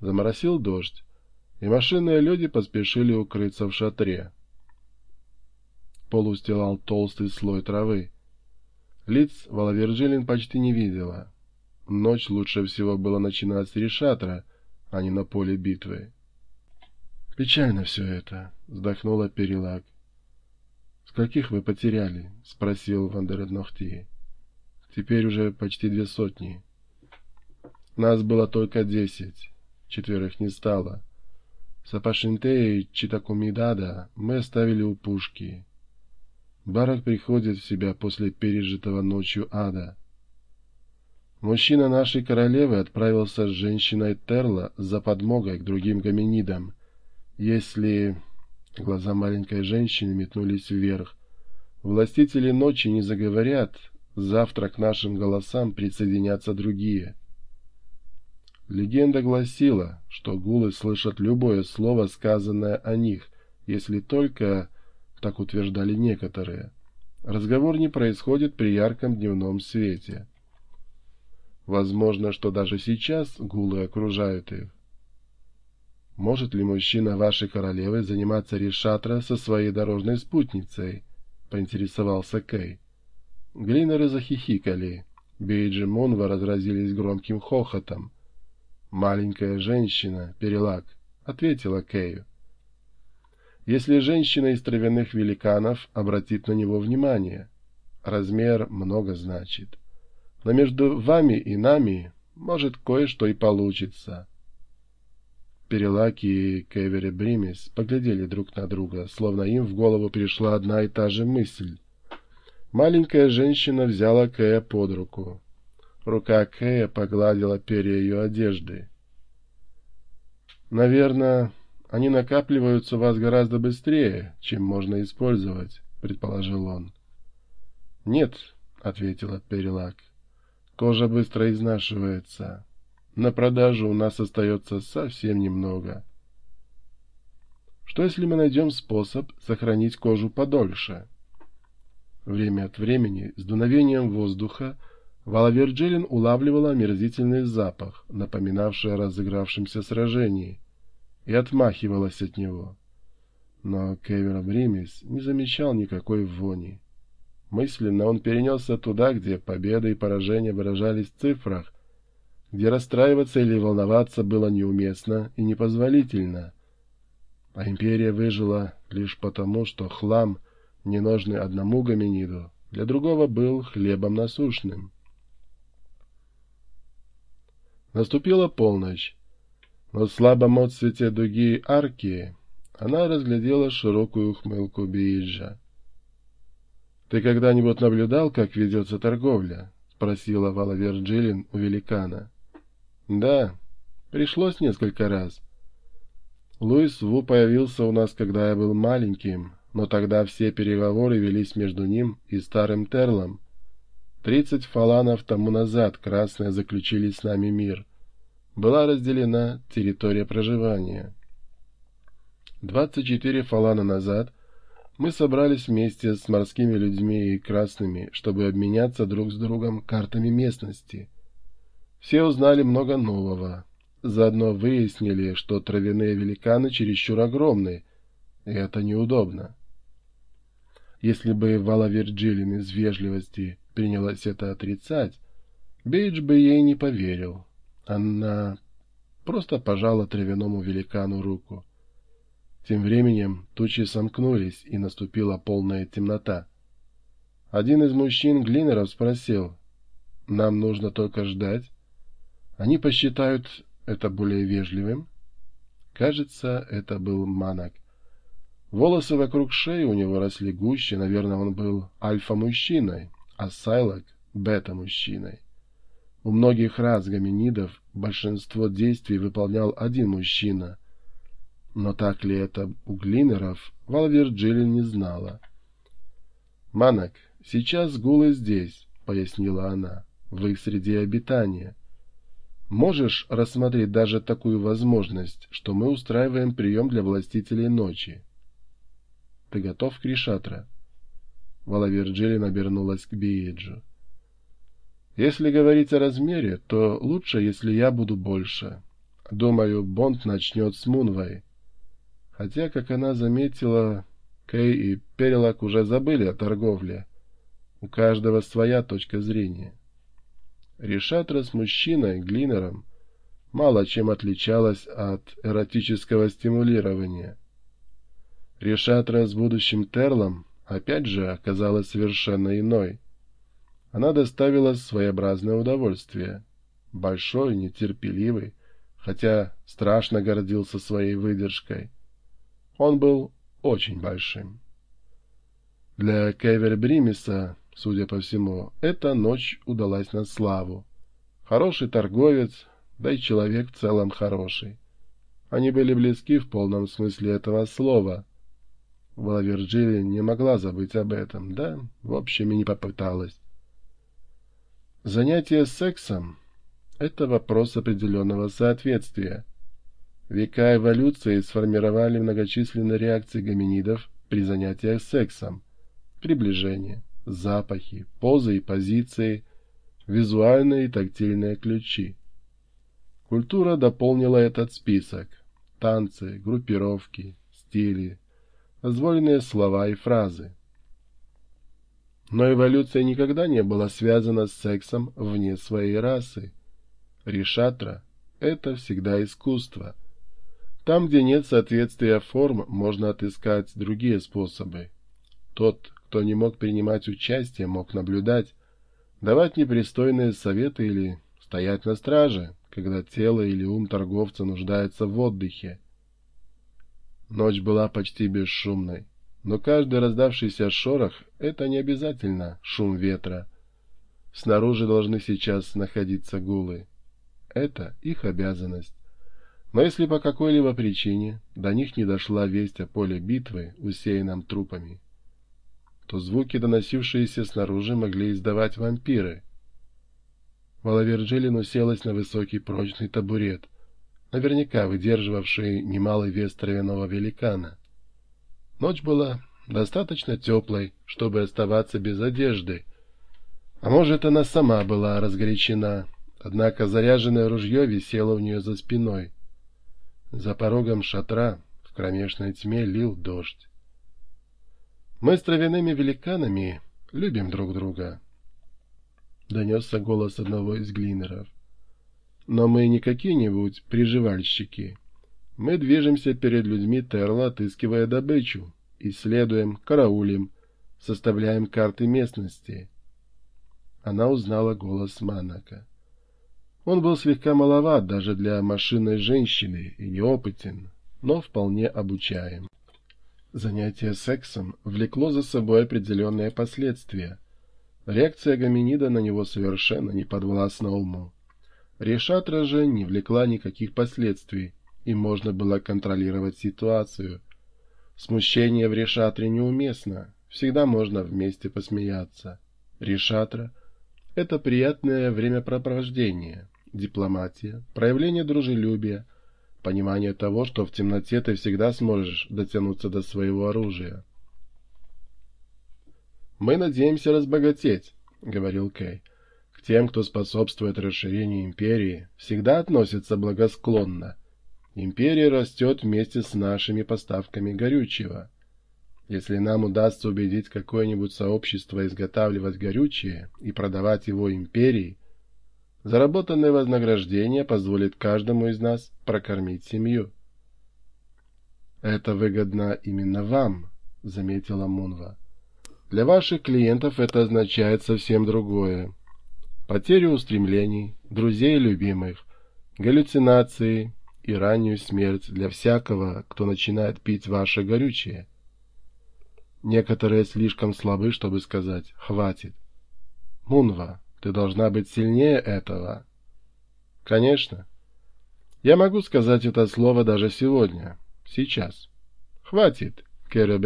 Заморосил дождь, и машинные люди поспешили укрыться в шатре. Пол устилал толстый слой травы. Лиц Валаверджилин почти не видела. Ночь лучше всего было начинать с решатра, а не на поле битвы. «Печально все это», — вздохнула Перелак. «Скольких вы потеряли?» — спросил Вандереднохти. «Теперь уже почти две сотни. Нас было только десять, четверых не стало. Сапашинте и Читакумидада мы оставили у пушки. Барак приходит в себя после пережитого ночью ада. Мужчина нашей королевы отправился с женщиной Терла за подмогой к другим гоминидам. Если... Глаза маленькой женщины метнулись вверх. Властители ночи не заговорят, завтра к нашим голосам присоединятся другие. Легенда гласила, что гулы слышат любое слово, сказанное о них, если только, так утверждали некоторые, разговор не происходит при ярком дневном свете. Возможно, что даже сейчас гулы окружают их. Может ли мужчина вашей королевы заниматься решатра со своей дорожной спутницей? — поинтересовался Кей. Глинеры захихикали. Бейджи Монва разразились громким хохотом. «Маленькая женщина, Перелак», — ответила Кею. «Если женщина из травяных великанов обратит на него внимание, размер много значит. Но между вами и нами может кое-что и получится». Перелаки и Кевери Бримис поглядели друг на друга, словно им в голову пришла одна и та же мысль. Маленькая женщина взяла Кэя под руку. Рука Кэя погладила перья ее одежды. «Наверное, они накапливаются у вас гораздо быстрее, чем можно использовать», — предположил он. «Нет», — ответила Перелак. «Кожа быстро изнашивается. На продажу у нас остается совсем немного». «Что, если мы найдем способ сохранить кожу подольше?» Время от времени, с дуновением воздуха, Вала Вирджилин улавливала омерзительный запах, напоминавший о разыгравшемся сражении, и отмахивалась от него. Но Кевер Бримис не замечал никакой вони. Мысленно он перенесся туда, где победа и поражение выражались в цифрах, где расстраиваться или волноваться было неуместно и непозволительно. А империя выжила лишь потому, что хлам, ненужный одному гоминиду, для другого был хлебом насущным. Наступила полночь, но в слабом отсвете дуги арки она разглядела широкую ухмылку Бииджа. — Ты когда-нибудь наблюдал, как ведется торговля? — спросила Вала Верджилин у великана. — Да, пришлось несколько раз. Луис Ву появился у нас, когда я был маленьким, но тогда все переговоры велись между ним и старым Терлом, Тридцать фаланов тому назад красные заключили с нами мир. Была разделена территория проживания. Двадцать четыре фалана назад мы собрались вместе с морскими людьми и красными, чтобы обменяться друг с другом картами местности. Все узнали много нового. Заодно выяснили, что травяные великаны чересчур огромны, и это неудобно. Если бы Вала Вирджилин из вежливости принялась это отрицать, Бейдж бы ей не поверил. Она просто пожала травяному великану руку. Тем временем тучи сомкнулись, и наступила полная темнота. Один из мужчин Глинеров спросил, «Нам нужно только ждать?» Они посчитают это более вежливым? Кажется, это был Манак. Волосы вокруг шеи у него росли гуще, наверное, он был альфа-мужчиной а Сайлок — бета-мужчиной. У многих рас гоминидов большинство действий выполнял один мужчина. Но так ли это у глинеров, Валверджилин не знала. «Манок, сейчас гулы здесь», — пояснила она, — «в их среде обитания. Можешь рассмотреть даже такую возможность, что мы устраиваем прием для властителей ночи?» «Ты готов, Кришатра?» Валаверджилин обернулась к Биеджу. «Если говорить о размере, то лучше, если я буду больше. Думаю, Бонд начнет с Мунвой. Хотя, как она заметила, Кей и Перелак уже забыли о торговле. У каждого своя точка зрения. Решатра с мужчиной, Глинером, мало чем отличалась от эротического стимулирования. Решатра с будущим Терлом, опять же, оказалась совершенно иной. Она доставила своеобразное удовольствие. Большой, нетерпеливый, хотя страшно гордился своей выдержкой. Он был очень большим. Для Кевер Бримиса, судя по всему, эта ночь удалась на славу. Хороший торговец, да и человек в целом хороший. Они были близки в полном смысле этого слова. Вала Вирджилия не могла забыть об этом, да, в общем, и не попыталась. Занятие сексом — это вопрос определенного соответствия. Века эволюции сформировали многочисленные реакции гоминидов при занятиях сексом. Приближение, запахи, позы и позиции, визуальные и тактильные ключи. Культура дополнила этот список. Танцы, группировки, стили, дозволенные слова и фразы. Но эволюция никогда не была связана с сексом вне своей расы. Ришатра — это всегда искусство. Там, где нет соответствия форм, можно отыскать другие способы. Тот, кто не мог принимать участие, мог наблюдать, давать непристойные советы или стоять на страже, когда тело или ум торговца нуждается в отдыхе. Ночь была почти бесшумной. Но каждый раздавшийся шорох — это не обязательно шум ветра. Снаружи должны сейчас находиться гулы. Это их обязанность. Но если по какой-либо причине до них не дошла весть о поле битвы, усеянном трупами, то звуки, доносившиеся снаружи, могли издавать вампиры. Малаверджилин уселась на высокий прочный табурет, наверняка выдерживавший немалый вес травяного великана. Ночь была достаточно теплой, чтобы оставаться без одежды. А может, она сама была разгорячена, однако заряженное ружье висело у нее за спиной. За порогом шатра в кромешной тьме лил дождь. «Мы с травяными великанами любим друг друга», — донесся голос одного из глинеров. «Но мы не какие-нибудь приживальщики». Мы движемся перед людьми Терла, отыскивая добычу, исследуем, караулим, составляем карты местности. Она узнала голос Манака. Он был слегка маловат даже для машинной женщины и неопытен, но вполне обучаем. Занятие сексом влекло за собой определенные последствия. Реакция гоминида на него совершенно не подвластна уму. Решатра же не влекла никаких последствий, и можно было контролировать ситуацию. Смущение в решатре неуместно, всегда можно вместе посмеяться. Решатра — это приятное времяпрепровождение, дипломатия, проявление дружелюбия, понимание того, что в темноте ты всегда сможешь дотянуться до своего оружия. «Мы надеемся разбогатеть», — говорил Кей. «К тем, кто способствует расширению империи, всегда относятся благосклонно». Империя растет вместе с нашими поставками горючего. Если нам удастся убедить какое-нибудь сообщество изготавливать горючее и продавать его империи, заработанное вознаграждение позволит каждому из нас прокормить семью. «Это выгодно именно вам», — заметила Мунва. «Для ваших клиентов это означает совсем другое. Потерю устремлений, друзей и любимых, галлюцинации, и раннюю смерть для всякого, кто начинает пить ваше горючее. Некоторые слишком слабы, чтобы сказать «хватит». Мунва, ты должна быть сильнее этого. Конечно. Я могу сказать это слово даже сегодня, сейчас. Хватит, Кэра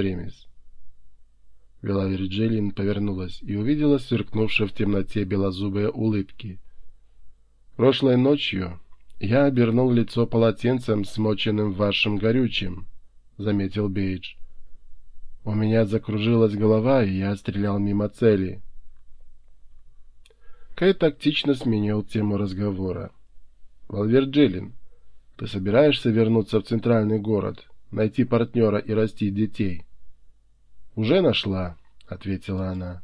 Бремис. Вела Вирджилин повернулась и увидела сверкнувшие в темноте белозубые улыбки. Прошлой ночью «Я обернул лицо полотенцем, смоченным вашим горючим», — заметил Бейдж. «У меня закружилась голова, и я стрелял мимо цели». Кай тактично сменил тему разговора. «Валверджилин, Ты собираешься вернуться в центральный город, найти партнера и растить детей? — Уже нашла, — ответила она.